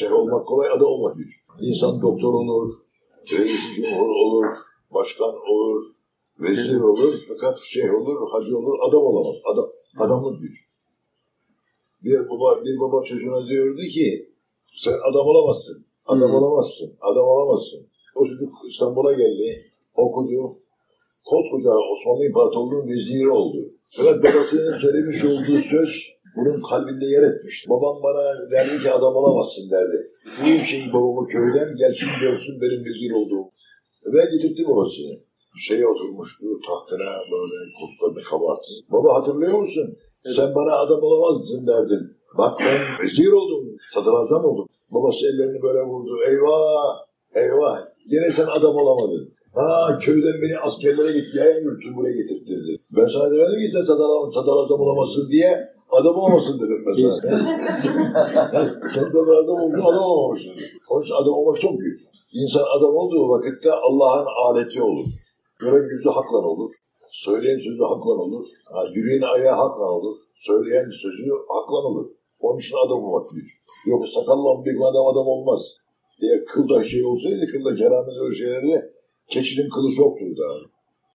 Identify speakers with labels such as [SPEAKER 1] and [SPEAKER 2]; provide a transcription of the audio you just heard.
[SPEAKER 1] Şey olmak kolay, adam olmak güç. İnsan doktor olur, reis cumhur olur, başkan olur, vezir olur, fakat şey olur, hacı olur, adam olamaz. Adam, adamlık güç. Bir baba, bir baba çocuğuna diyordu ki, sen adam olamazsın, adam
[SPEAKER 2] Hı.
[SPEAKER 1] olamazsın, adam olamazsın. O çocuk İstanbul'a geldi, okudu, koskoca Osmanlı İmparatorluğu'nun veziri oldu. Fakat babasının söylemiş olduğu söz bunun kalbinde yer etmişti. Babam bana derdi ki adam olamazsın derdi. Büyük şey babamı köyden gelsin görsün benim vezir olduğum. Ve getirtti babasını. Şeye oturmuştu tahtına böyle kurtlarını kabarttı. Baba hatırlıyor musun? Sen bana adam olamazdın derdin. Bak ben vezir oldum, sadrazam oldum. Babası ellerini böyle vurdu. Eyvah, eyvah. Yine sen adam olamadın. Ha köyden beni askerlere git, yayan yürütün buraya getirtirdi. Ben sana demedim ki sen sadrazam, sadrazam olamazsın diye adam olamasın dedim sana. sen sadrazam olmuşsun, adam olamamışsın. Onun için adam olmak çok güç. İnsan adam olduğu vakitte Allah'ın aleti olur. Gören gözü hakla olur. Söyleyen sözü hakla olur. Ha, yürüyen ayağı hakla olur. Söyleyen sözü hakla olur. Onun için adam olmak güç. Yoksa sakallan bir adam adam olmaz. Diye kılda şey olsaydı, kılda keramet öyle şeylerde keçinin kılı çoktur da.